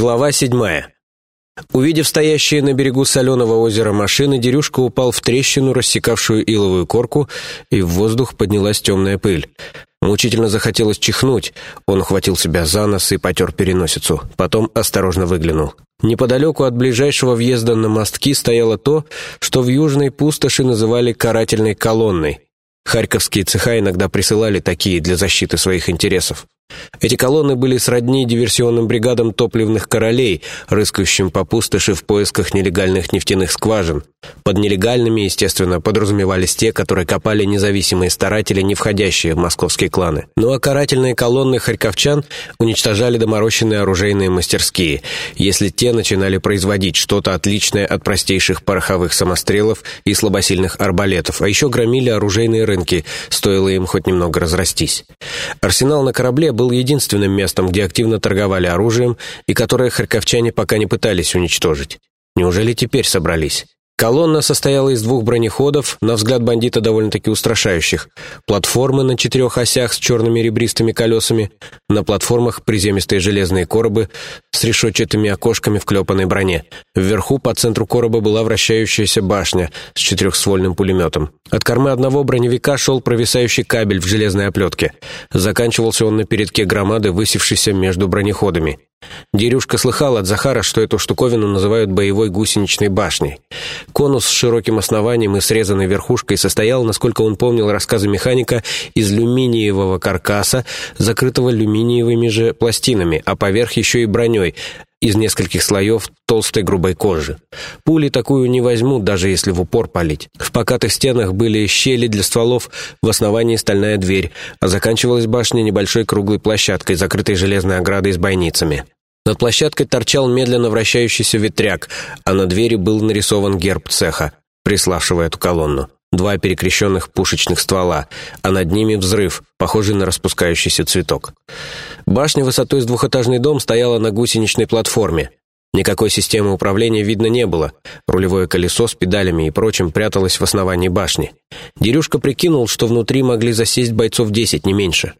Глава седьмая. Увидев стоящие на берегу соленого озера машины, Дерюшка упал в трещину, рассекавшую иловую корку, и в воздух поднялась темная пыль. Мучительно захотелось чихнуть. Он ухватил себя за нос и потер переносицу. Потом осторожно выглянул. Неподалеку от ближайшего въезда на мостки стояло то, что в южной пустоши называли «карательной колонной». Харьковские цеха иногда присылали такие для защиты своих интересов. Эти колонны были сродни диверсионным бригадам топливных королей, рыскающим по пустоши в поисках нелегальных нефтяных скважин. Под нелегальными, естественно, подразумевались те, которые копали независимые старатели, не входящие в московские кланы. Ну а карательные колонны харьковчан уничтожали доморощенные оружейные мастерские, если те начинали производить что-то отличное от простейших пороховых самострелов и слабосильных арбалетов, а еще громили оружейные рынки, стоило им хоть немного разрастись. Арсенал на корабле был единственным местом, где активно торговали оружием и которое харьковчане пока не пытались уничтожить. Неужели теперь собрались? Колонна состояла из двух бронеходов, на взгляд бандита довольно-таки устрашающих, платформы на четырех осях с черными ребристыми колесами, на платформах приземистые железные коробы с решетчатыми окошками в клепанной броне. Вверху по центру короба была вращающаяся башня с четырехствольным пулеметом. От кормы одного броневика шел провисающий кабель в железной оплетке. Заканчивался он на передке громады, высевшейся между бронеходами. Дерюшка слыхал от Захара, что эту штуковину называют боевой гусеничной башней. Конус с широким основанием и срезанной верхушкой состоял, насколько он помнил рассказы механика, из люминиевого каркаса, закрытого люминиевыми же пластинами, а поверх еще и броней, из нескольких слоев толстой грубой кожи. Пули такую не возьмут, даже если в упор палить. В покатых стенах были щели для стволов, в основании стальная дверь, а заканчивалась башня небольшой круглой площадкой, закрытой железной оградой с бойницами. Над площадкой торчал медленно вращающийся ветряк, а на двери был нарисован герб цеха, приславшего эту колонну. Два перекрещенных пушечных ствола, а над ними взрыв, похожий на распускающийся цветок. Башня высотой с двухэтажный дом стояла на гусеничной платформе. Никакой системы управления видно не было. Рулевое колесо с педалями и прочим пряталось в основании башни. Дерюшка прикинул, что внутри могли засесть бойцов десять, не меньше.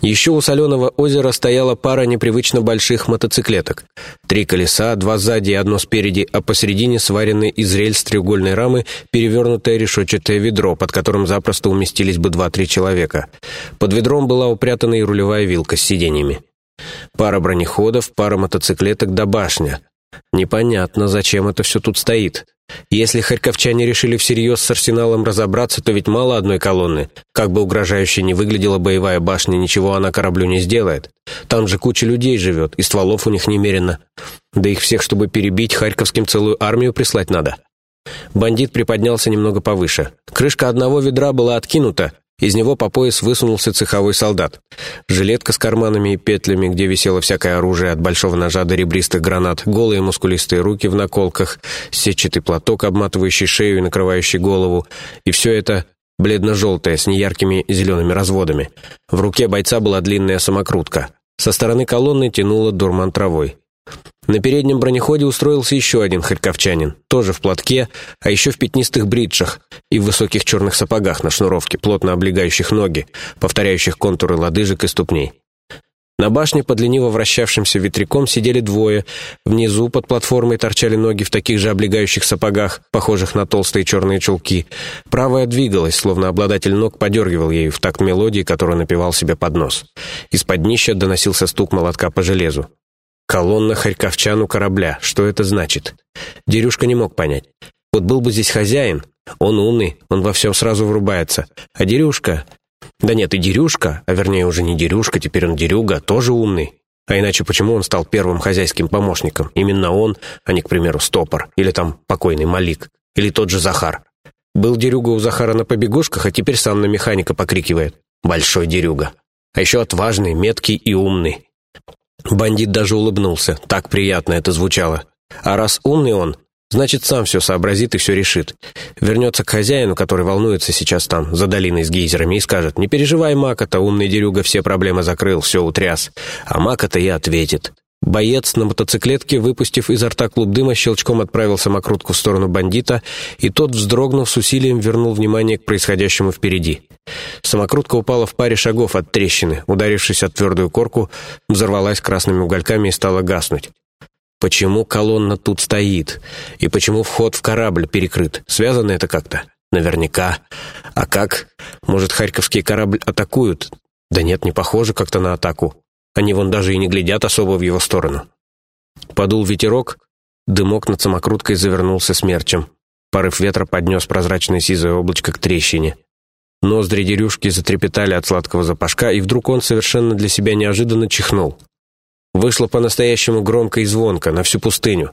Еще у соленого озера стояла пара непривычно больших мотоциклеток. Три колеса, два сзади и одно спереди, а посередине сваренное из рельс треугольной рамы перевернутое решетчатое ведро, под которым запросто уместились бы два-три человека. Под ведром была упрятана и рулевая вилка с сиденьями. Пара бронеходов, пара мотоциклеток до башня. Непонятно, зачем это все тут стоит. Если харьковчане решили всерьез с арсеналом разобраться, то ведь мало одной колонны. Как бы угрожающе не выглядела боевая башня, ничего она кораблю не сделает. Там же куча людей живет, и стволов у них немерено. Да их всех, чтобы перебить, харьковским целую армию прислать надо. Бандит приподнялся немного повыше. Крышка одного ведра была откинута, из него по пояс высунулся цеховой солдат. Жилетка с карманами и петлями, где висело всякое оружие от большого ножа до ребристых гранат, голые мускулистые руки в наколках, сетчатый платок, обматывающий шею и накрывающий голову. И все это бледно-желтое, с неяркими зелеными разводами. В руке бойца была длинная самокрутка. Со стороны колонны тянуло дурман травой. На переднем бронеходе устроился еще один харьковчанин, тоже в платке, а еще в пятнистых бриджах и в высоких черных сапогах на шнуровке, плотно облегающих ноги, повторяющих контуры лодыжек и ступней. На башне под лениво вращавшимся ветряком сидели двое. Внизу под платформой торчали ноги в таких же облегающих сапогах, похожих на толстые черные чулки. Правая двигалась, словно обладатель ног подергивал ею в такт мелодии, которую напевал себе под нос. Из-под днища доносился стук молотка по железу. Колонна харьковчан у корабля. Что это значит? Дерюшка не мог понять. Вот был бы здесь хозяин. Он умный, он во всем сразу врубается. А Дерюшка... Да нет, и Дерюшка, а вернее уже не Дерюшка, теперь он Дерюга, тоже умный. А иначе почему он стал первым хозяйским помощником? Именно он, а не, к примеру, Стопор, или там покойный Малик, или тот же Захар. Был Дерюга у Захара на побегушках, а теперь сам на механика покрикивает. Большой Дерюга. А еще отважный, меткий и умный. Бандит даже улыбнулся, так приятно это звучало. А раз умный он, значит, сам все сообразит и все решит. Вернется к хозяину, который волнуется сейчас там, за долиной с гейзерами, и скажет, «Не переживай, Макота, умный дерюга все проблемы закрыл, все утряс». А Макота и ответит, Боец на мотоциклетке, выпустив изо рта клуб дыма, щелчком отправил самокрутку в сторону бандита, и тот, вздрогнув, с усилием вернул внимание к происходящему впереди. Самокрутка упала в паре шагов от трещины, ударившись о твердую корку, взорвалась красными угольками и стала гаснуть. Почему колонна тут стоит? И почему вход в корабль перекрыт? Связано это как-то? Наверняка. А как? Может, харьковский корабль атакуют? Да нет, не похоже как-то на атаку. Они вон даже и не глядят особо в его сторону. Подул ветерок, дымок над самокруткой завернулся смерчем. Порыв ветра поднес прозрачное сизое облачко к трещине. Ноздри дерюшки затрепетали от сладкого запашка, и вдруг он совершенно для себя неожиданно чихнул. Вышло по-настоящему громко и звонко, на всю пустыню.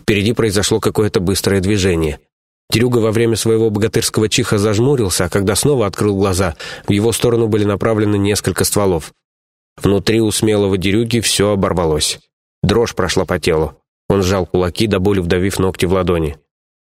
Впереди произошло какое-то быстрое движение. Дерюга во время своего богатырского чиха зажмурился, а когда снова открыл глаза, в его сторону были направлены несколько стволов. Внутри у смелого дерюги все оборвалось. Дрожь прошла по телу. Он сжал кулаки, до боли вдавив ногти в ладони.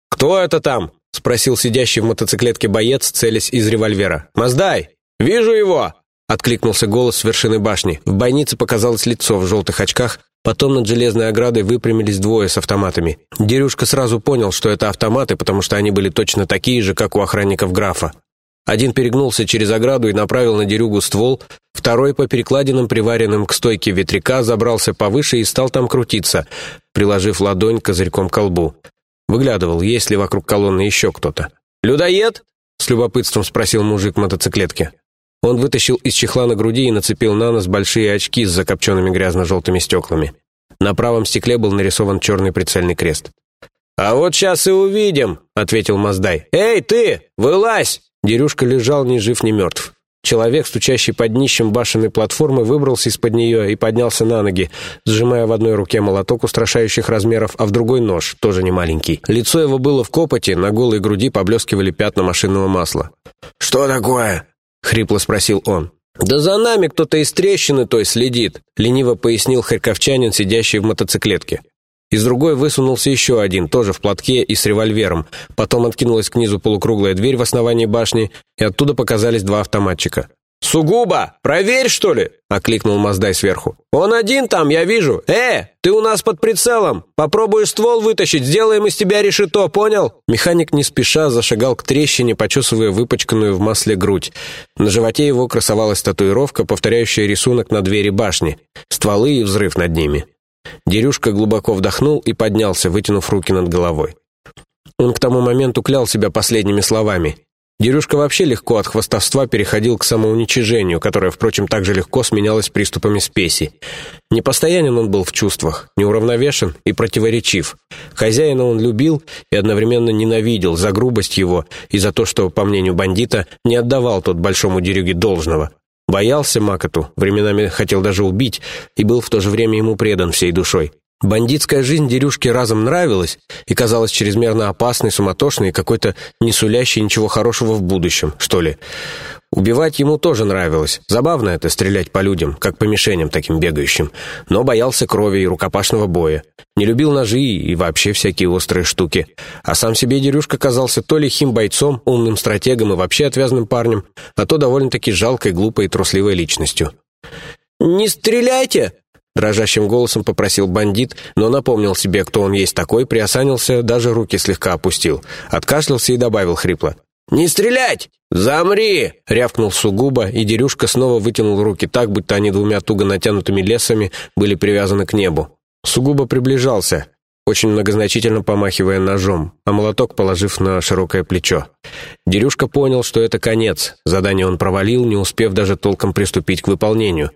«Кто это там?» — спросил сидящий в мотоциклетке боец, целясь из револьвера. «Маздай! Вижу его!» — откликнулся голос с вершины башни. В бойнице показалось лицо в желтых очках, потом над железной оградой выпрямились двое с автоматами. Дерюшка сразу понял, что это автоматы, потому что они были точно такие же, как у охранников графа. Один перегнулся через ограду и направил на дерюгу ствол, второй по перекладинам, приваренным к стойке ветряка, забрался повыше и стал там крутиться, приложив ладонь козырьком к колбу. Выглядывал, есть ли вокруг колонны еще кто-то. «Людоед?» — с любопытством спросил мужик в мотоциклетке. Он вытащил из чехла на груди и нацепил на нос большие очки с закопченными грязно-желтыми стеклами. На правом стекле был нарисован черный прицельный крест. «А вот сейчас и увидим», — ответил Маздай. «Эй, ты, вылазь!» Дерюшка лежал ни жив, ни мертв. Человек, стучащий под днищем башенной платформы, выбрался из-под нее и поднялся на ноги, сжимая в одной руке молоток устрашающих размеров, а в другой нож, тоже не маленький. Лицо его было в копоте, на голой груди поблескивали пятна машинного масла. «Что такое?» — хрипло спросил он. «Да за нами кто-то из трещины той следит», — лениво пояснил харьковчанин, сидящий в мотоциклетке. Из другой высунулся еще один, тоже в платке и с револьвером. Потом откинулась к низу полукруглая дверь в основании башни, и оттуда показались два автоматчика. «Сугубо! Проверь, что ли!» — окликнул Маздай сверху. «Он один там, я вижу! Э, ты у нас под прицелом! Попробуешь ствол вытащить, сделаем из тебя решето, понял?» Механик не спеша зашагал к трещине, почесывая выпачканную в масле грудь. На животе его красовалась татуировка, повторяющая рисунок на двери башни. Стволы и взрыв над ними. Дерюшка глубоко вдохнул и поднялся, вытянув руки над головой. Он к тому моменту клял себя последними словами. Дерюшка вообще легко от хвастовства переходил к самоуничижению, которое, впрочем, также легко сменялось приступами спеси. Непостоянен он был в чувствах, неуравновешен и противоречив. Хозяина он любил и одновременно ненавидел за грубость его и за то, что, по мнению бандита, не отдавал тот большому дерюге должного. Боялся Макоту, временами хотел даже убить, и был в то же время ему предан всей душой. Бандитская жизнь Дерюшке разом нравилась и казалась чрезмерно опасной, суматошной какой-то не сулящей ничего хорошего в будущем, что ли. Убивать ему тоже нравилось. Забавно это, стрелять по людям, как по мишеням таким бегающим. Но боялся крови и рукопашного боя. Не любил ножи и вообще всякие острые штуки. А сам себе Дерюшка казался то лихим бойцом, умным стратегом и вообще отвязным парнем, а то довольно-таки жалкой, глупой и трусливой личностью. «Не стреляйте!» Дрожащим голосом попросил бандит, но напомнил себе, кто он есть такой, приосанился, даже руки слегка опустил. Откашлялся и добавил хрипло. «Не стрелять! Замри!» — рявкнул сугубо, и Дерюшка снова вытянул руки так, будто они двумя туго натянутыми лесами были привязаны к небу. Сугубо приближался, очень многозначительно помахивая ножом, а молоток положив на широкое плечо. Дерюшка понял, что это конец. Задание он провалил, не успев даже толком приступить к выполнению.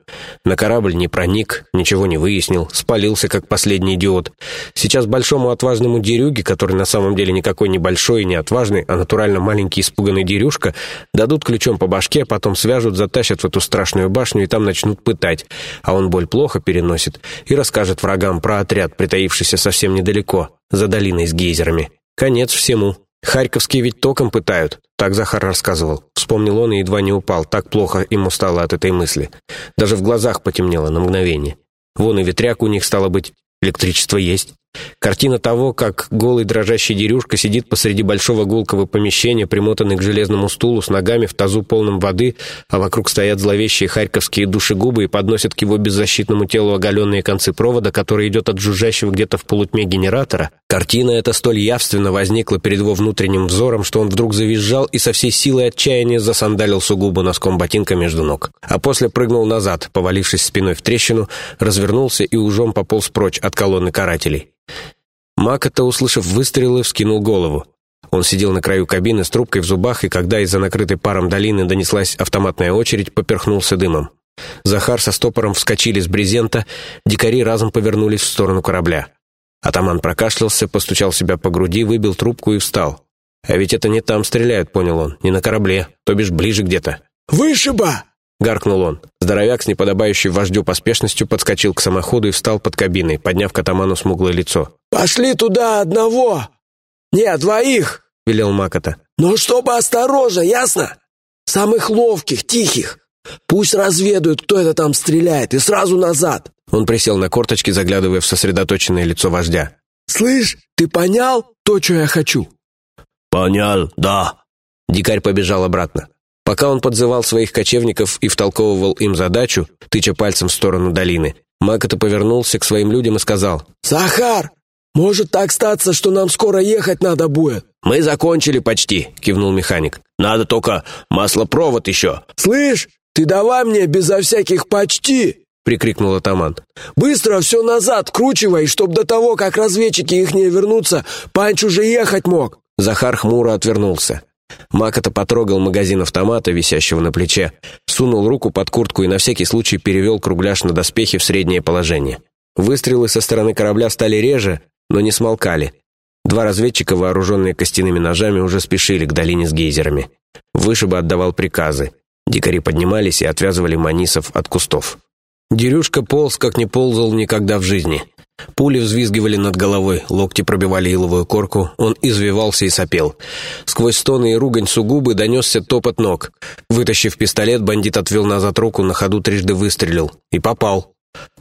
На корабль не проник, ничего не выяснил, спалился, как последний идиот. Сейчас большому отважному Дерюге, который на самом деле никакой не большой и не отважный, а натурально маленький испуганный Дерюшка, дадут ключом по башке, потом свяжут, затащат в эту страшную башню и там начнут пытать. А он боль плохо переносит и расскажет врагам про отряд, притаившийся совсем недалеко, за долиной с гейзерами. Конец всему. Харьковские ведь током пытают, так Захар рассказывал. Вспомнил он и едва не упал, так плохо ему стало от этой мысли. Даже в глазах потемнело на мгновение. Вон и ветряк у них, стало быть, электричество есть. Картина того, как голый дрожащий дерюшка сидит посреди большого гулкого помещения, примотанный к железному стулу с ногами в тазу полном воды, а вокруг стоят зловещие харьковские душегубы и подносят к его беззащитному телу оголенные концы провода, который идет от жужжащего где-то в полутьме генератора. Картина эта столь явственно возникла перед его внутренним взором, что он вдруг завизжал и со всей силой отчаяния засандалил сугубо носком ботинка между ног. А после прыгнул назад, повалившись спиной в трещину, развернулся и ужом пополз прочь от колонны карателей. Макота, услышав выстрелы, вскинул голову. Он сидел на краю кабины с трубкой в зубах, и когда из-за накрытой паром долины донеслась автоматная очередь, поперхнулся дымом. Захар со стопором вскочили с брезента, дикари разом повернулись в сторону корабля. Атаман прокашлялся, постучал себя по груди, выбил трубку и встал. «А ведь это не там стреляют», — понял он, — «не на корабле, то бишь ближе где-то». «Вышиба!» — гаркнул он. Здоровяк с неподобающей вождю поспешностью подскочил к самоходу и встал под кабиной, подняв к атаману смуглое лицо. «Пошли туда одного! Нет, двоих!» — велел Макота. «Но чтобы осторожно, ясно? Самых ловких, тихих. Пусть разведают, кто это там стреляет, и сразу назад!» Он присел на корточки, заглядывая в сосредоточенное лицо вождя. «Слышь, ты понял то, что я хочу?» «Понял, да». Дикарь побежал обратно. Пока он подзывал своих кочевников и втолковывал им задачу, тыча пальцем в сторону долины, Макота повернулся к своим людям и сказал. «Захар, может так статься, что нам скоро ехать надо будет?» «Мы закончили почти», — кивнул механик. «Надо только маслопровод еще». «Слышь, ты давай мне безо всяких «почти», — прикрикнул атаман. «Быстро все назад кручивай, чтоб до того, как разведчики их не вернутся, Панч уже ехать мог». Захар хмуро отвернулся. Макота потрогал магазин автомата, висящего на плече, сунул руку под куртку и на всякий случай перевел кругляш на доспехи в среднее положение. Выстрелы со стороны корабля стали реже, но не смолкали. Два разведчика, вооруженные костяными ножами, уже спешили к долине с гейзерами. Вышиба отдавал приказы. Дикари поднимались и отвязывали манисов от кустов. Дерюшка полз, как не ползал никогда в жизни. Пули взвизгивали над головой, локти пробивали иловую корку, он извивался и сопел. Сквозь стоны и ругань сугубы донесся топот ног. Вытащив пистолет, бандит отвел назад руку, на ходу трижды выстрелил. И попал.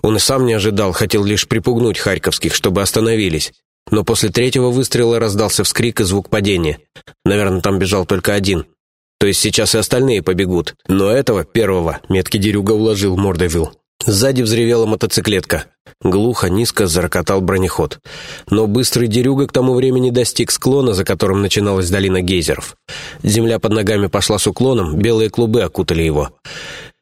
Он и сам не ожидал, хотел лишь припугнуть харьковских, чтобы остановились. Но после третьего выстрела раздался вскрик и звук падения. Наверное, там бежал только один. То есть сейчас и остальные побегут. Но этого, первого, меткий дерюга уложил Мордовил. Сзади взревела мотоциклетка. Глухо, низко зарокотал бронеход. Но быстрый дерюга к тому времени достиг склона, за которым начиналась долина гейзеров. Земля под ногами пошла с уклоном, белые клубы окутали его.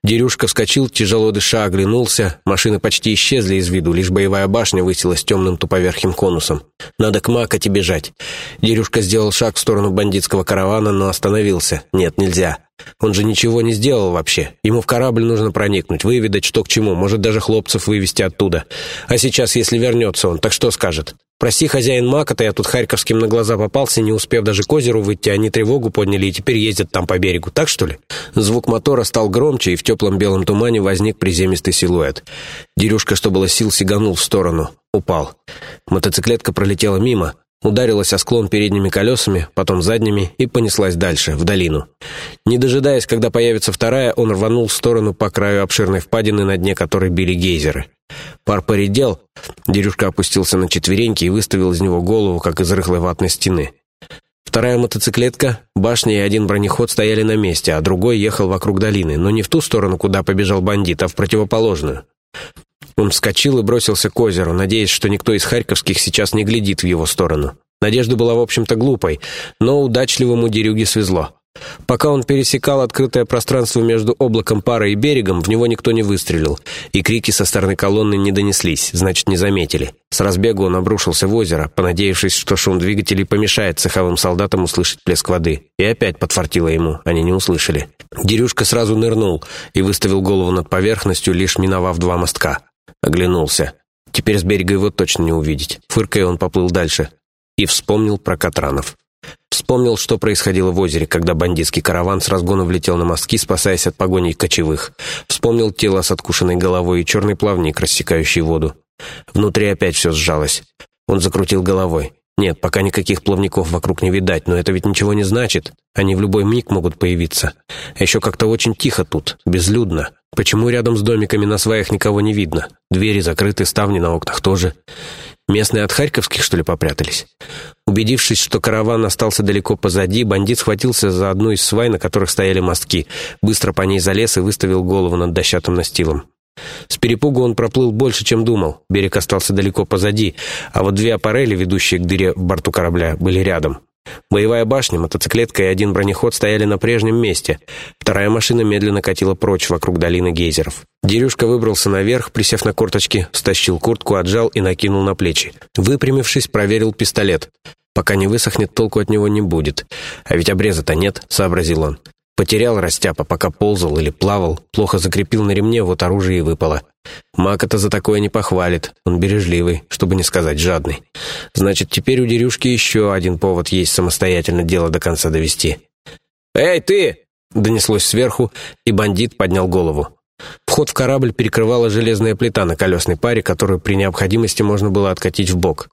Дерюшка вскочил, тяжело дыша, оглянулся. Машины почти исчезли из виду, лишь боевая башня высилась темным туповерхим конусом. «Надо к Макоте бежать». Дерюшка сделал шаг в сторону бандитского каравана, но остановился. «Нет, нельзя. Он же ничего не сделал вообще. Ему в корабль нужно проникнуть, выведать, что к чему, может, даже хлопцев вывести оттуда. А сейчас, если вернется он, так что скажет? Прости, хозяин Макота, я тут Харьковским на глаза попался, не успев даже к озеру выйти, они тревогу подняли и теперь ездят там по берегу, так что ли? Звук мотора стал громче, и в теплом белом тумане возник приземистый силуэт. Дерюшка, что было сил, сиганул в сторону. Упал. Мотоциклетка пролетела мимо, ударилась о склон передними колесами, потом задними и понеслась дальше, в долину. Не дожидаясь, когда появится вторая, он рванул в сторону по краю обширной впадины, на дне которой били гейзеры. Пар поредел, Дерюшка опустился на четвереньки и выставил из него голову, как из рыхлой ватной стены. Вторая мотоциклетка, башня и один бронеход стояли на месте, а другой ехал вокруг долины, но не в ту сторону, куда побежал бандит, а в противоположную. Он вскочил и бросился к озеру, надеясь, что никто из харьковских сейчас не глядит в его сторону. Надежда была, в общем-то, глупой, но удачливому дерюге свезло. Пока он пересекал открытое пространство между облаком пара и берегом, в него никто не выстрелил, и крики со стороны колонны не донеслись, значит, не заметили. С разбегу он обрушился в озеро, понадеявшись, что шум двигателей помешает цеховым солдатам услышать плеск воды. И опять подфартило ему, они не услышали. Дерюшка сразу нырнул и выставил голову над поверхностью, лишь миновав два мостка. Оглянулся. Теперь с берега его точно не увидеть. Фыркая, он поплыл дальше. И вспомнил про Катранов. Вспомнил, что происходило в озере, когда бандитский караван с разгона влетел на мостки, спасаясь от погони кочевых. Вспомнил тело с откушенной головой и черный плавник, рассекающий воду. Внутри опять все сжалось. Он закрутил головой. Нет, пока никаких плавников вокруг не видать, но это ведь ничего не значит. Они в любой миг могут появиться. А еще как-то очень тихо тут, безлюдно. Почему рядом с домиками на сваях никого не видно? Двери закрыты, ставни на окнах тоже. Местные от харьковских, что ли, попрятались? Убедившись, что караван остался далеко позади, бандит схватился за одну из свай, на которых стояли мостки, быстро по ней залез и выставил голову над дощатым настилом. С перепугу он проплыл больше, чем думал. Берег остался далеко позади, а вот две аппарели, ведущие к дыре в борту корабля, были рядом. Боевая башня, мотоциклетка и один бронеход стояли на прежнем месте. Вторая машина медленно катила прочь вокруг долины гейзеров. Дерюшка выбрался наверх, присев на корточки, стащил куртку, отжал и накинул на плечи. Выпрямившись, проверил пистолет. Пока не высохнет, толку от него не будет. А ведь обреза-то нет, сообразил он. Потерял растяпа, пока ползал или плавал, плохо закрепил на ремне, вот оружие и выпало. Мак-то за такое не похвалит, он бережливый, чтобы не сказать жадный. Значит, теперь у Дерюшки еще один повод есть самостоятельно дело до конца довести. «Эй, ты!» — донеслось сверху, и бандит поднял голову. Вход в корабль перекрывала железная плита на колесной паре, которую при необходимости можно было откатить в бок.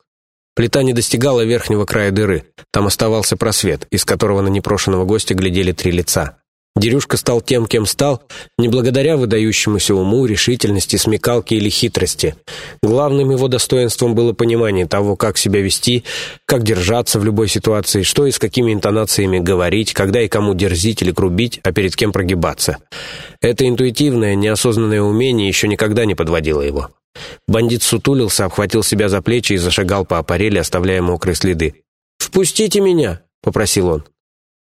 Плита не достигала верхнего края дыры. Там оставался просвет, из которого на непрошенного гостя глядели три лица. Дерюшка стал тем, кем стал, не благодаря выдающемуся уму, решительности, смекалке или хитрости. Главным его достоинством было понимание того, как себя вести, как держаться в любой ситуации, что и с какими интонациями говорить, когда и кому дерзить или грубить, а перед кем прогибаться. Это интуитивное, неосознанное умение еще никогда не подводило его. Бандит сутулился, обхватил себя за плечи и зашагал по аппарели, оставляя мокрые следы. «Впустите меня!» — попросил он.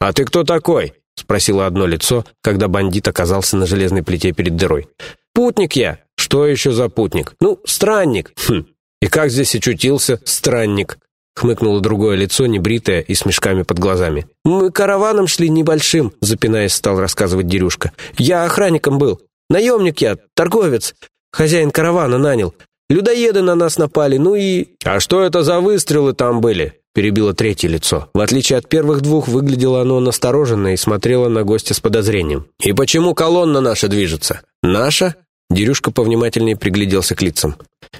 «А ты кто такой?» — спросило одно лицо, когда бандит оказался на железной плите перед дырой. «Путник я!» «Что еще за путник?» «Ну, странник!» «Хм, и как здесь очутился странник?» — хмыкнуло другое лицо, небритое и с мешками под глазами. «Мы караваном шли небольшим», — запинаясь, стал рассказывать Дерюшка. «Я охранником был. Наемник я, торговец. Хозяин каравана нанял. Людоеды на нас напали, ну и...» «А что это за выстрелы там были?» перебило третье лицо. В отличие от первых двух, выглядело оно настороженно и смотрело на гостя с подозрением. «И почему колонна наша движется?» «Наша?» Дерюшка повнимательнее пригляделся к лицам.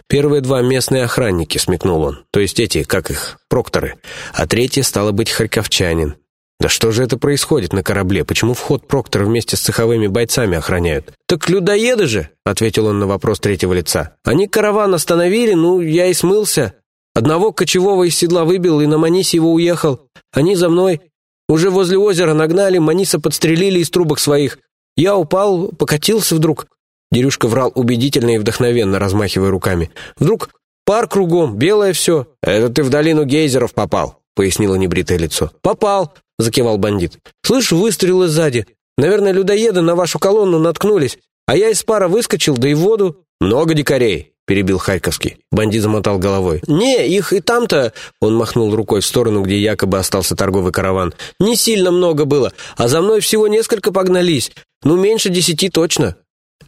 «Первые два местные охранники», — смекнул он. «То есть эти, как их, прокторы. А третий, стало быть, харьковчанин. Да что же это происходит на корабле? Почему вход Проктора вместе с цеховыми бойцами охраняют? Так людоеды же, ответил он на вопрос третьего лица. Они караван остановили, ну, я и смылся. Одного кочевого из седла выбил и на Манисе его уехал. Они за мной. Уже возле озера нагнали, Маниса подстрелили из трубок своих. Я упал, покатился вдруг. Дерюшка врал убедительно и вдохновенно, размахивая руками. Вдруг пар кругом, белое все. Это ты в долину гейзеров попал, пояснило небритое лицо. Попал. — закивал бандит. «Слышу выстрелы сзади. Наверное, людоеды на вашу колонну наткнулись. А я из пара выскочил, да и в воду». «Много дикарей», — перебил Харьковский. Бандит замотал головой. «Не, их и там-то...» Он махнул рукой в сторону, где якобы остался торговый караван. «Не сильно много было, а за мной всего несколько погнались. Ну, меньше десяти точно».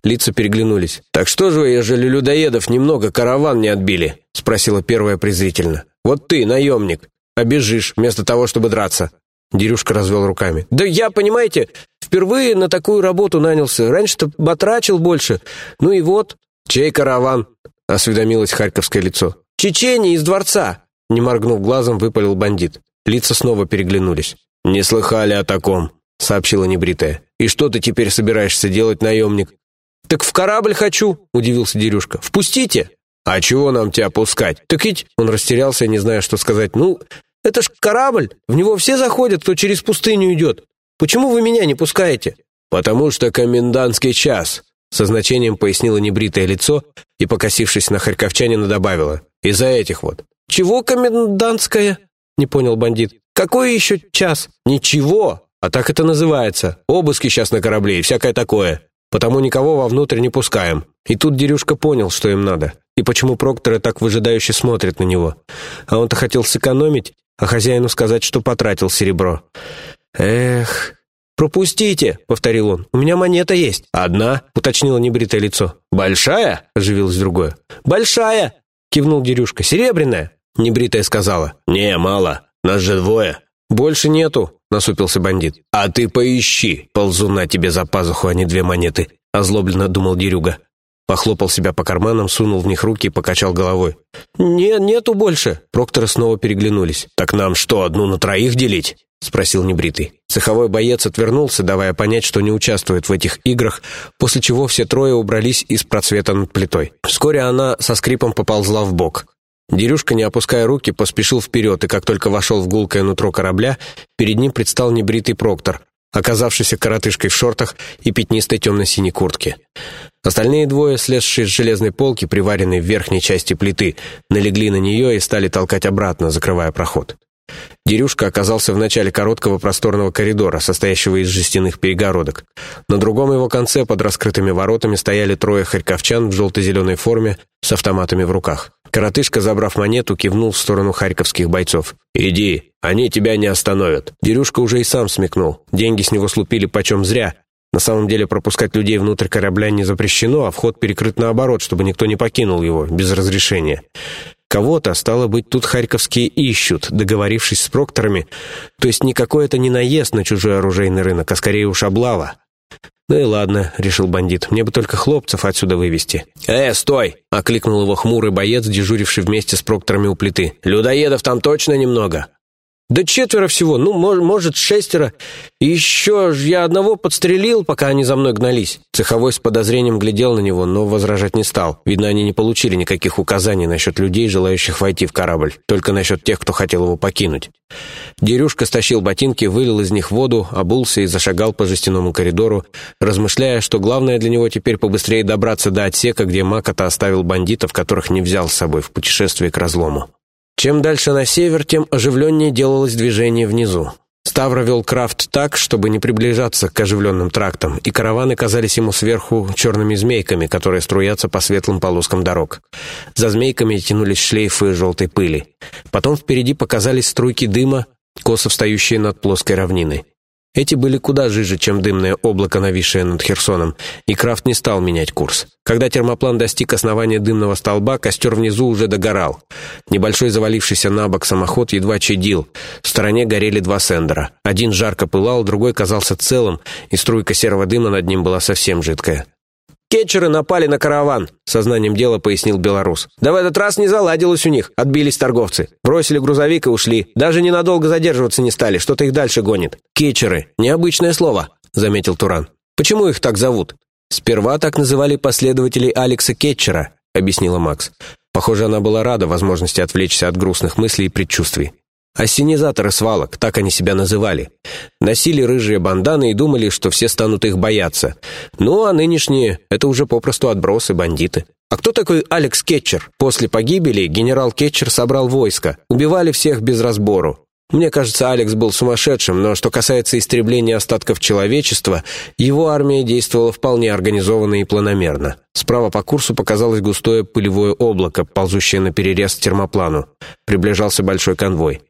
Лица переглянулись. «Так что же ежели людоедов немного караван не отбили?» — спросила первая презрительно. «Вот ты, наемник, обежишь, вместо того, чтобы драться». Дерюшка развел руками. «Да я, понимаете, впервые на такую работу нанялся. Раньше-то батрачил больше. Ну и вот...» «Чей караван?» — осведомилось харьковское лицо. «Чечение из дворца!» Не моргнув глазом, выпалил бандит. Лица снова переглянулись. «Не слыхали о таком», — сообщила небритая. «И что ты теперь собираешься делать, наемник?» «Так в корабль хочу», — удивился Дерюшка. «Впустите!» «А чего нам тебя пускать?» «Так ведь...» Он растерялся, не зная, что сказать. «Ну, это ж корабль, в него все заходят, кто через пустыню идет. Почему вы меня не пускаете?» «Потому что комендантский час», — со значением пояснило небритое лицо и, покосившись на харьковчанина, добавила. «Из-за этих вот». «Чего комендантская?» — не понял бандит. «Какой еще час?» «Ничего, а так это называется. Обыски сейчас на корабле и всякое такое. Потому никого вовнутрь не пускаем». И тут Дерюшка понял, что им надо, и почему прокторы так выжидающе смотрят на него. А он-то хотел сэкономить а хозяину сказать, что потратил серебро. Эх, «Пропустите!» — повторил он. «У меня монета есть». «Одна?» — уточнило небритое лицо. «Большая?» — оживилось другое. «Большая!» — кивнул Дерюшка. «Серебряная?» — небритая сказала. «Не, мало. Нас же двое». «Больше нету», — насупился бандит. «А ты поищи, ползуна тебе за пазуху, а не две монеты», — озлобленно думал Дерюга. Похлопал себя по карманам, сунул в них руки и покачал головой. «Нет, нету больше!» Прокторы снова переглянулись. «Так нам что, одну на троих делить?» — спросил небритый. Цеховой боец отвернулся, давая понять, что не участвует в этих играх, после чего все трое убрались из просвета над плитой. Вскоре она со скрипом поползла в бок. Дерюшка, не опуская руки, поспешил вперед, и как только вошел в гулкое нутро корабля, перед ним предстал небритый проктор, оказавшийся коротышкой в шортах и пятнистой темно-синей куртке. Остальные двое, слезшие с железной полки, приваренной в верхней части плиты, налегли на нее и стали толкать обратно, закрывая проход. Дерюшка оказался в начале короткого просторного коридора, состоящего из жестяных перегородок. На другом его конце под раскрытыми воротами стояли трое харьковчан в желто-зеленой форме с автоматами в руках. Коротышка, забрав монету, кивнул в сторону харьковских бойцов. «Иди, они тебя не остановят». Дерюшка уже и сам смекнул. Деньги с него слупили почем зря. На самом деле пропускать людей внутрь корабля не запрещено, а вход перекрыт наоборот, чтобы никто не покинул его без разрешения. Кого-то, стало быть, тут харьковские ищут, договорившись с прокторами. То есть никакой это не наезд на чужой оружейный рынок, а скорее уж облава. «Ну и ладно», — решил бандит, — «мне бы только хлопцев отсюда вывести». «Э, стой!» — окликнул его хмурый боец, дежуривший вместе с прокторами у плиты. «Людоедов там точно немного?» «Да четверо всего, ну, может, шестеро. И еще я одного подстрелил, пока они за мной гнались». Цеховой с подозрением глядел на него, но возражать не стал. Видно, они не получили никаких указаний насчет людей, желающих войти в корабль, только насчет тех, кто хотел его покинуть. Дерюшка стащил ботинки, вылил из них воду, обулся и зашагал по жестяному коридору, размышляя, что главное для него теперь побыстрее добраться до отсека, где Макота оставил бандитов, которых не взял с собой в путешествии к разлому. Чем дальше на север, тем оживленнее делалось движение внизу. Ставро вел крафт так, чтобы не приближаться к оживленным трактам, и караваны казались ему сверху черными змейками, которые струятся по светлым полоскам дорог. За змейками тянулись шлейфы желтой пыли. Потом впереди показались струйки дыма, косо встающие над плоской равниной. Эти были куда жиже, чем дымное облако, нависшее над Херсоном, и Крафт не стал менять курс. Когда термоплан достиг основания дымного столба, костер внизу уже догорал. Небольшой завалившийся на бок самоход едва чадил. В стороне горели два сендера. Один жарко пылал, другой казался целым, и струйка серого дыма над ним была совсем жидкая. «Кетчеры напали на караван», — сознанием дела пояснил белорус. «Да в этот раз не заладилось у них, отбились торговцы. Бросили грузовик и ушли. Даже ненадолго задерживаться не стали, что-то их дальше гонит». «Кетчеры. Необычное слово», — заметил Туран. «Почему их так зовут?» «Сперва так называли последователей Алекса Кетчера», — объяснила Макс. Похоже, она была рада возможности отвлечься от грустных мыслей и предчувствий. Ассенизаторы свалок, так они себя называли. Носили рыжие банданы и думали, что все станут их бояться. Ну, а нынешние — это уже попросту отбросы, бандиты. А кто такой Алекс Кетчер? После погибели генерал Кетчер собрал войско. Убивали всех без разбору. Мне кажется, Алекс был сумасшедшим, но что касается истребления остатков человечества, его армия действовала вполне организованно и планомерно. Справа по курсу показалось густое пылевое облако, ползущее на перерез термоплану. Приближался большой конвой.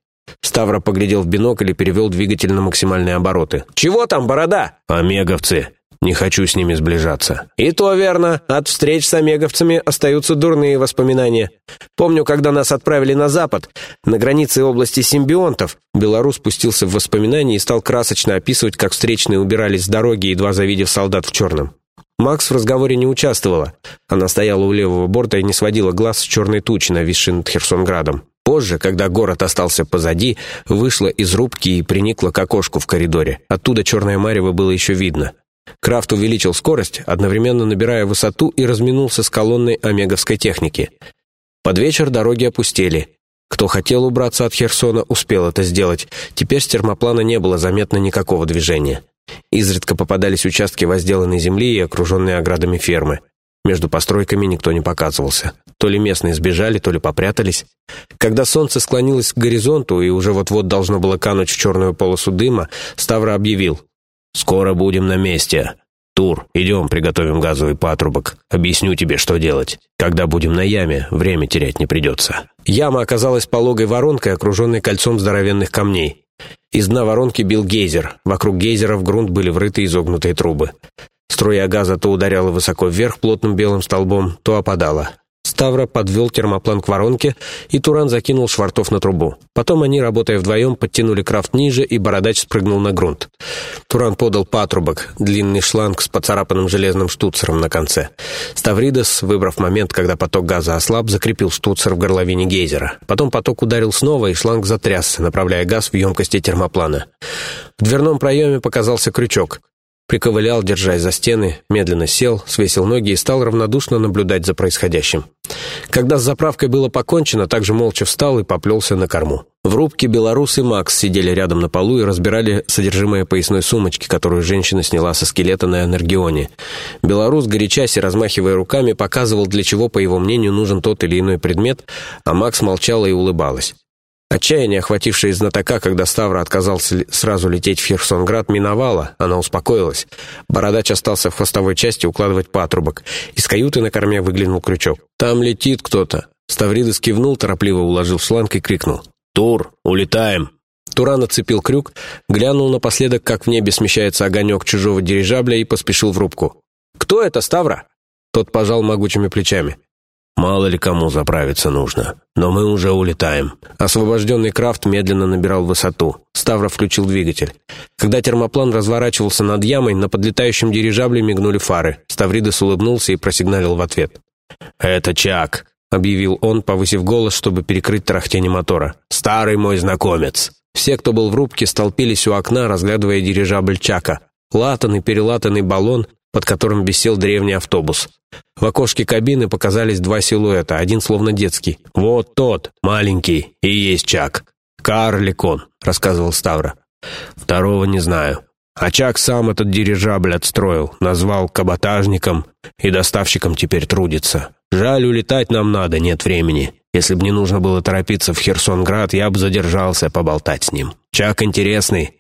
Ставра поглядел в бинокль и перевел двигатель на максимальные обороты. «Чего там, борода?» «Омеговцы. Не хочу с ними сближаться». «И то верно. От встреч с омеговцами остаются дурные воспоминания. Помню, когда нас отправили на запад, на границе области симбионтов, белорус спустился в воспоминания и стал красочно описывать, как встречные убирались с дороги, едва завидев солдат в черном. Макс в разговоре не участвовала. Она стояла у левого борта и не сводила глаз с черной тучи, нависшей над Херсонградом. Позже, когда город остался позади, вышла из рубки и приникла к окошку в коридоре. Оттуда черное марево было еще видно. Крафт увеличил скорость, одновременно набирая высоту и разминулся с колонной омеговской техники. Под вечер дороги опустели. Кто хотел убраться от Херсона, успел это сделать. Теперь с термоплана не было заметно никакого движения. Изредка попадались участки возделанной земли и окруженные оградами фермы. Между постройками никто не показывался. То ли местные сбежали, то ли попрятались. Когда солнце склонилось к горизонту и уже вот-вот должно было кануть в черную полосу дыма, Ставра объявил. «Скоро будем на месте. Тур, идем, приготовим газовый патрубок. Объясню тебе, что делать. Когда будем на яме, время терять не придется». Яма оказалась пологой воронкой, окруженной кольцом здоровенных камней. Из дна воронки бил гейзер. Вокруг гейзера в грунт были врыты изогнутые трубы. Струя газа то ударяла высоко вверх плотным белым столбом, то опадала. Ставра подвел термоплан к воронке, и Туран закинул швартов на трубу. Потом они, работая вдвоем, подтянули крафт ниже, и бородач спрыгнул на грунт. Туран подал патрубок, длинный шланг с поцарапанным железным штуцером на конце. Ставридес, выбрав момент, когда поток газа ослаб, закрепил штуцер в горловине гейзера. Потом поток ударил снова, и шланг затрясся, направляя газ в емкости термоплана. В дверном проеме показался крючок. Приковылял, держась за стены, медленно сел, свесил ноги и стал равнодушно наблюдать за происходящим. Когда с заправкой было покончено, также молча встал и поплелся на корму. В рубке белорус и Макс сидели рядом на полу и разбирали содержимое поясной сумочки, которую женщина сняла со скелета на энергионе. Белорус, горячась и размахивая руками, показывал, для чего, по его мнению, нужен тот или иной предмет, а Макс молчала и улыбалась. Отчаяние, охватившее знатока, когда Ставра отказался сразу лететь в Херсонград, миновало, она успокоилась. Бородач остался в хвостовой части укладывать патрубок. Из каюты на корме выглянул крючок. «Там летит кто-то». Ставридес кивнул, торопливо уложил шланг и крикнул. «Тур, улетаем!» Туран отцепил крюк, глянул напоследок, как в небе смещается огонек чужого дирижабля и поспешил в рубку. «Кто это, Ставра?» Тот пожал могучими плечами. Мало ли кому заправиться нужно. Но мы уже улетаем». Освобожденный Крафт медленно набирал высоту. Ставра включил двигатель. Когда термоплан разворачивался над ямой, на подлетающем дирижабле мигнули фары. Ставридес улыбнулся и просигналил в ответ. «Это Чак», — объявил он, повысив голос, чтобы перекрыть трахтение мотора. «Старый мой знакомец». Все, кто был в рубке, столпились у окна, разглядывая дирижабль Чака. Латанный, перелатанный баллон, под которым висел древний автобус. В окошке кабины показались два силуэта, один словно детский. «Вот тот, маленький, и есть Чак. Карлик он», — рассказывал Ставра. «Второго не знаю. А Чак сам этот дирижабль отстроил, назвал каботажником и доставщиком теперь трудится. Жаль, улетать нам надо, нет времени. Если бы не нужно было торопиться в Херсонград, я бы задержался поболтать с ним. Чак интересный.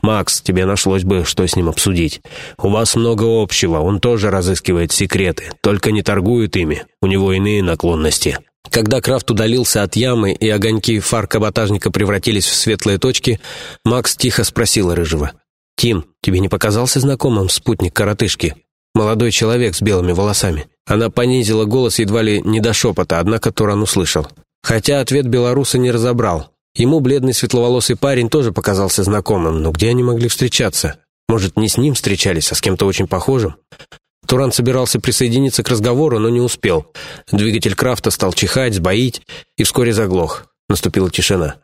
Макс, тебе нашлось бы, что с ним обсудить. У вас много общего, он тоже разыскивает секреты, только не торгует ими, у него иные наклонности». Когда Крафт удалился от ямы и огоньки фар каботажника превратились в светлые точки, Макс тихо спросил Рыжего. «Тим, тебе не показался знакомым спутник коротышки? Молодой человек с белыми волосами?» Она понизила голос едва ли не до шепота, однако Туран услышал. Хотя ответ белоруса не разобрал. Ему бледный светловолосый парень тоже показался знакомым, но где они могли встречаться? Может, не с ним встречались, а с кем-то очень похожим? Туран собирался присоединиться к разговору, но не успел. Двигатель Крафта стал чихать, сбоить и вскоре заглох. Наступила тишина.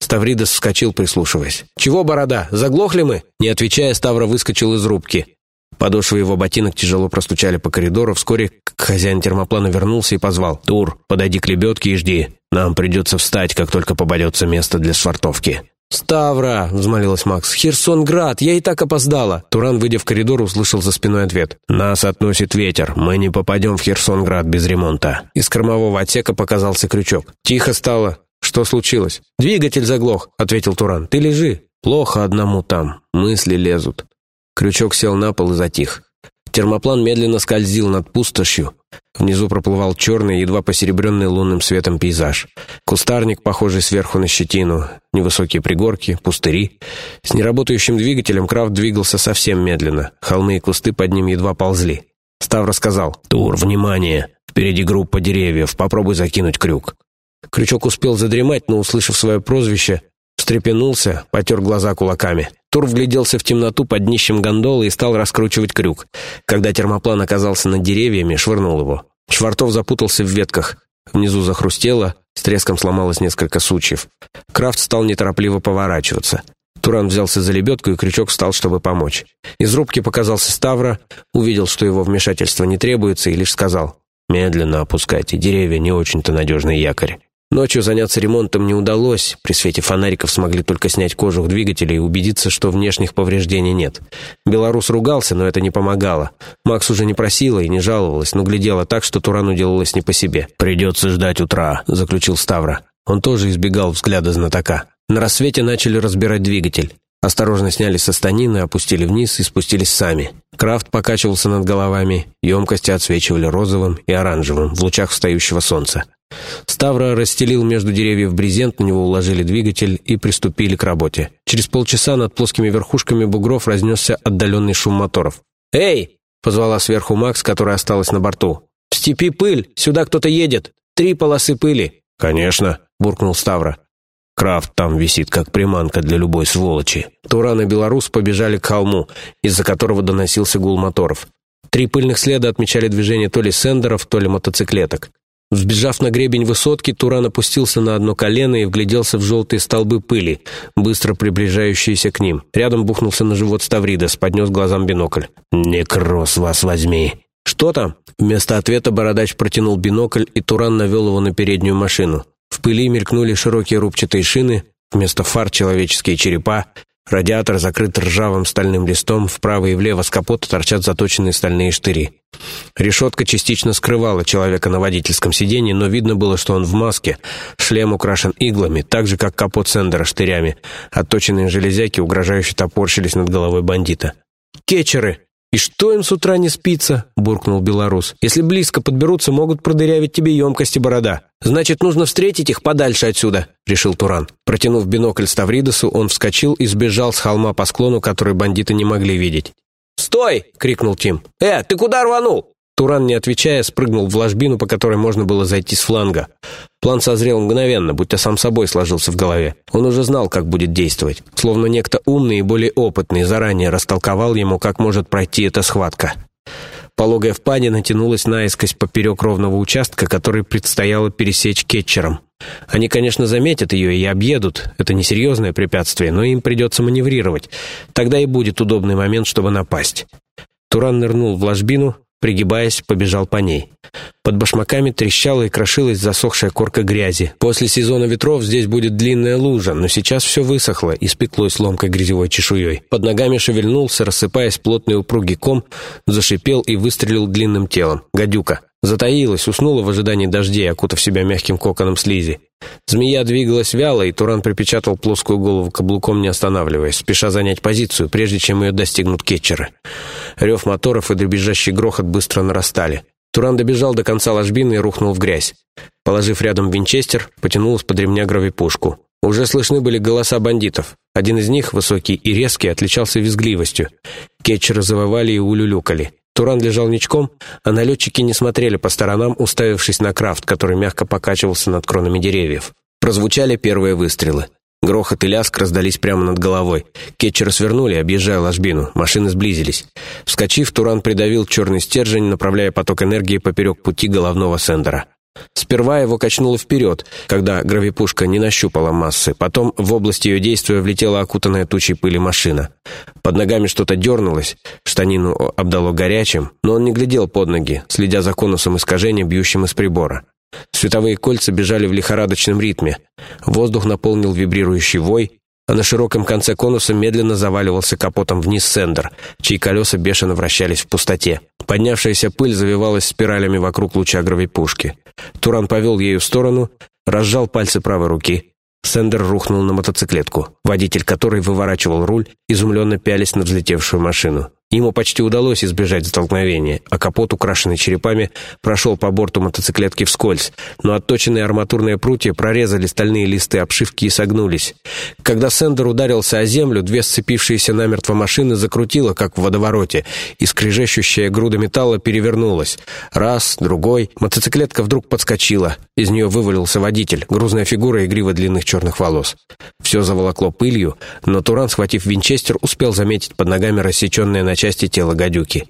Ставридес вскочил, прислушиваясь. «Чего, борода, заглохли мы?» Не отвечая, Ставра выскочил из рубки. Подошвы его ботинок тяжело простучали по коридору. Вскоре хозяин термоплана вернулся и позвал. «Тур, подойди к лебедке и жди. Нам придется встать, как только попадется место для швартовки». «Ставра!» — взмолилась Макс. «Херсонград! Я и так опоздала!» Туран, выйдя в коридор, услышал за спиной ответ. «Нас относит ветер. Мы не попадем в Херсонград без ремонта». Из кормового отсека показался крючок. Тихо стало. «Что случилось?» «Двигатель заглох», — ответил Туран. «Ты лежи». «Плохо одному там. Мысли лезут». Крючок сел на пол и затих. Термоплан медленно скользил над пустошью. Внизу проплывал черный, едва посеребренный лунным светом пейзаж. Кустарник, похожий сверху на щетину, невысокие пригорки, пустыри. С неработающим двигателем Крафт двигался совсем медленно. Холмы и кусты под ним едва ползли. Став рассказал. «Тур, внимание! Впереди группа деревьев. Попробуй закинуть крюк». Крючок успел задремать, но, услышав свое прозвище, встрепенулся, потер глаза кулаками. Тур вгляделся в темноту под днищем гондолы и стал раскручивать крюк. Когда термоплан оказался над деревьями, швырнул его. Швартов запутался в ветках. Внизу захрустело, с треском сломалось несколько сучьев. Крафт стал неторопливо поворачиваться. Туран взялся за лебедку, и крючок встал, чтобы помочь. Из рубки показался Ставра, увидел, что его вмешательство не требуется, и лишь сказал «Медленно опускайте, деревья не очень-то надежный якорь». Ночью заняться ремонтом не удалось. При свете фонариков смогли только снять кожух двигателя и убедиться, что внешних повреждений нет. Белорус ругался, но это не помогало. Макс уже не просила и не жаловалась, но глядела так, что Турану делалось не по себе. «Придется ждать утра», — заключил Ставра. Он тоже избегал взгляда знатока. На рассвете начали разбирать двигатель. Осторожно сняли со станины, опустили вниз и спустились сами. Крафт покачивался над головами, емкости отсвечивали розовым и оранжевым в лучах встающего солнца. Ставра расстелил между деревьев брезент, на него уложили двигатель и приступили к работе. Через полчаса над плоскими верхушками бугров разнесся отдаленный шум моторов. «Эй!» — позвала сверху Макс, которая осталась на борту. «В степи пыль! Сюда кто-то едет! Три полосы пыли!» «Конечно!» — буркнул Ставра. Крафт там висит, как приманка для любой сволочи. Туран и Белорус побежали к холму, из-за которого доносился гул моторов. Три пыльных следа отмечали движение то ли сендеров, то ли мотоциклеток. Взбежав на гребень высотки, Туран опустился на одно колено и вгляделся в желтые столбы пыли, быстро приближающиеся к ним. Рядом бухнулся на живот Ставридес, поднес глазам бинокль. «Некрос, вас возьми!» «Что там?» Вместо ответа бородач протянул бинокль, и Туран навел его на переднюю машину. В пыли мелькнули широкие рубчатые шины, вместо фар человеческие черепа, Радиатор закрыт ржавым стальным листом, вправо и влево с капота торчат заточенные стальные штыри. Решетка частично скрывала человека на водительском сиденье, но видно было, что он в маске, шлем украшен иглами, так же, как капот Сендера штырями. Отточенные железяки угрожающе топорщились над головой бандита. «Кетчеры!» «И что им с утра не спится?» — буркнул белорус. «Если близко подберутся, могут продырявить тебе емкости борода. Значит, нужно встретить их подальше отсюда», — решил Туран. Протянув бинокль Ставридосу, он вскочил и сбежал с холма по склону, который бандиты не могли видеть. «Стой!» — крикнул Тим. «Э, ты куда рванул?» Туран, не отвечая, спрыгнул в ложбину, по которой можно было зайти с фланга. План созрел мгновенно, будто сам собой сложился в голове. Он уже знал, как будет действовать. Словно некто умный и более опытный заранее растолковал ему, как может пройти эта схватка. Пологая впадина натянулась наискось поперек ровного участка, который предстояло пересечь кетчером. Они, конечно, заметят ее и объедут. Это несерьезное препятствие, но им придется маневрировать. Тогда и будет удобный момент, чтобы напасть. Туран нырнул в ложбину, Пригибаясь, побежал по ней. Под башмаками трещала и крошилась засохшая корка грязи. После сезона ветров здесь будет длинная лужа, но сейчас все высохло и спеклось ломкой грязевой чешуей. Под ногами шевельнулся, рассыпаясь плотный упругий ком, зашипел и выстрелил длинным телом. Гадюка. Затаилась, уснула в ожидании дождей, окутав себя мягким коконом слизи. Змея двигалась вяло, и Туран припечатал плоскую голову каблуком, не останавливаясь, спеша занять позицию, прежде чем ее достигнут кетчеры. Рев моторов и дребезжащий грохот быстро нарастали. Туран добежал до конца ложбины и рухнул в грязь. Положив рядом винчестер, потянул из-под ремня гравипушку. Уже слышны были голоса бандитов. Один из них, высокий и резкий, отличался визгливостью. Кетчеры завывали и улюлюкали. Туран лежал ничком, а налетчики не смотрели по сторонам, уставившись на крафт, который мягко покачивался над кронами деревьев. Прозвучали первые выстрелы. Грохот и ляск раздались прямо над головой. Кетчеры свернули, объезжая ложбину. Машины сблизились. Вскочив, Туран придавил черный стержень, направляя поток энергии поперек пути головного сендера. Сперва его качнуло вперед, когда гравипушка не нащупала массы. Потом в область ее действия влетела окутанная тучей пыли машина. Под ногами что-то дернулось, штанину обдало горячим, но он не глядел под ноги, следя за конусом искажения, бьющим из прибора. Световые кольца бежали в лихорадочном ритме. Воздух наполнил вибрирующий вой, а на широком конце конуса медленно заваливался капотом вниз сендер, чьи колеса бешено вращались в пустоте. Поднявшаяся пыль завивалась спиралями вокруг луча гравипушки. Туран повел ею в сторону, разжал пальцы правой руки. Сендер рухнул на мотоциклетку, водитель которой выворачивал руль, изумленно пялись на взлетевшую машину. Ему почти удалось избежать столкновения, а капот, украшенный черепами, прошел по борту мотоциклетки вскользь, но отточенные арматурные прутья прорезали стальные листы обшивки и согнулись. Когда Сендер ударился о землю, две сцепившиеся намертво машины закрутило, как в водовороте, и скрежещущая груда металла перевернулась. Раз, другой. Мотоциклетка вдруг подскочила. Из нее вывалился водитель, грузная фигура и грива длинных черных волос. Все заволокло пылью, но Туран, схватив винчестер, успел заметить под ногами рассеченное на части тела гадюки.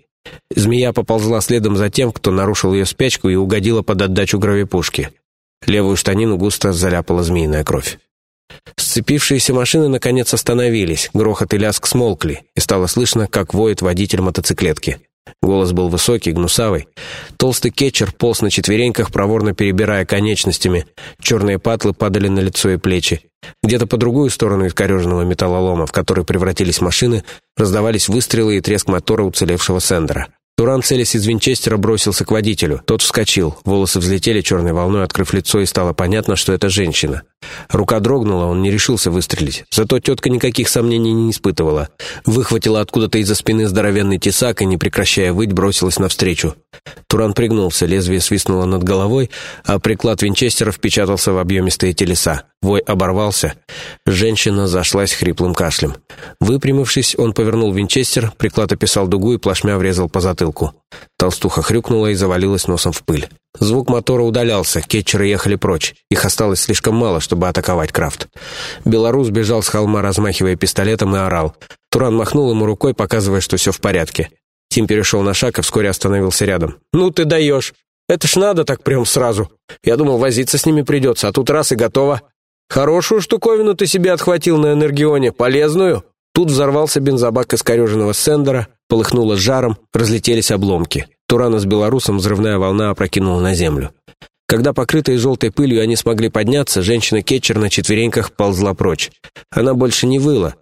Змея поползла следом за тем, кто нарушил ее спячку и угодила под отдачу гравипушки. Левую штанину густо заляпала змеиная кровь. Сцепившиеся машины наконец остановились, грохот и лязг смолкли, и стало слышно, как воет водитель мотоциклетки. Голос был высокий, гнусавый. Толстый кетчер полз на четвереньках, проворно перебирая конечностями. Черные патлы падали на лицо и плечи. Где-то по другую сторону искореженного металлолома, в который превратились машины, раздавались выстрелы и треск мотора уцелевшего сендера. Туран, целясь из винчестера, бросился к водителю. Тот вскочил. Волосы взлетели черной волной, открыв лицо, и стало понятно, что это женщина. Рука дрогнула, он не решился выстрелить. Зато тетка никаких сомнений не испытывала. Выхватила откуда-то из-за спины здоровенный тесак и, не прекращая выть, бросилась навстречу. Туран пригнулся, лезвие свистнуло над головой, а приклад винчестера впечатался в объемистые телеса. Вой оборвался. Женщина зашлась хриплым кашлем. Выпрямившись, он повернул винчестер, приклад описал дугу и плашмя врезал по затылку. Толстуха хрюкнула и завалилась носом в пыль. Звук мотора удалялся, кетчеры ехали прочь. Их осталось слишком мало, чтобы атаковать Крафт. Белорус бежал с холма, размахивая пистолетом, и орал. Туран махнул ему рукой, показывая, что все в порядке. Тим перешел на шаг и вскоре остановился рядом. «Ну ты даешь!» Это ж надо так прям сразу. Я думал, возиться с ними придется, а тут раз и готово. Хорошую штуковину ты себе отхватил на Энергионе, полезную». Тут взорвался бензобак искореженного сендера, полыхнуло жаром, разлетелись обломки. Турана с белорусом взрывная волна опрокинула на землю. Когда, покрытые желтой пылью, они смогли подняться, женщина-кетчер на четвереньках ползла прочь. Она больше не выла.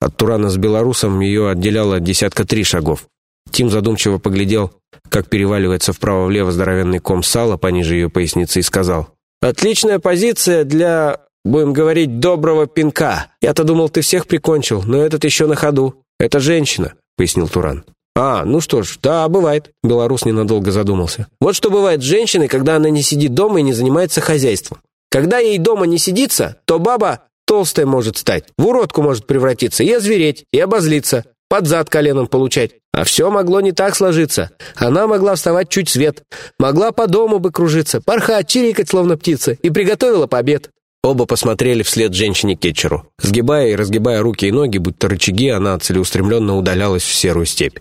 От Турана с белорусом ее отделяло десятка три шагов. Тим задумчиво поглядел, как переваливается вправо-влево здоровенный ком сала пониже ее поясницы и сказал. «Отличная позиция для, будем говорить, доброго пинка. Я-то думал, ты всех прикончил, но этот еще на ходу. Это женщина», — пояснил Туран. «А, ну что ж, да, бывает», — белорус ненадолго задумался. «Вот что бывает с женщиной, когда она не сидит дома и не занимается хозяйством. Когда ей дома не сидится, то баба толстая может стать, в уродку может превратиться, и озвереть, и обозлиться, под зад коленом получать. А все могло не так сложиться. Она могла вставать чуть свет, могла по дому бы кружиться, порхать, чирикать, словно птица, и приготовила побед. Оба посмотрели вслед женщине-кетчеру. Сгибая и разгибая руки и ноги, будто рычаги, она целеустремленно удалялась в серую степь.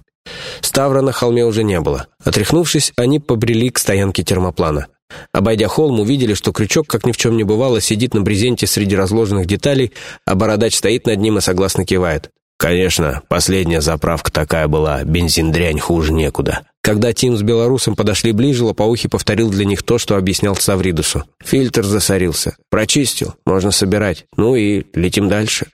Ставра на холме уже не было. Отряхнувшись, они побрели к стоянке термоплана. Обойдя холм, увидели, что крючок, как ни в чем не бывало, сидит на брезенте среди разложенных деталей, а бородач стоит над ним и согласно кивает. Конечно, последняя заправка такая была, бензин-дрянь хуже некуда. Когда Тим с белорусом подошли ближе, Лопоухий повторил для них то, что объяснял Савридусу. Фильтр засорился. Прочистил, можно собирать. Ну и летим дальше.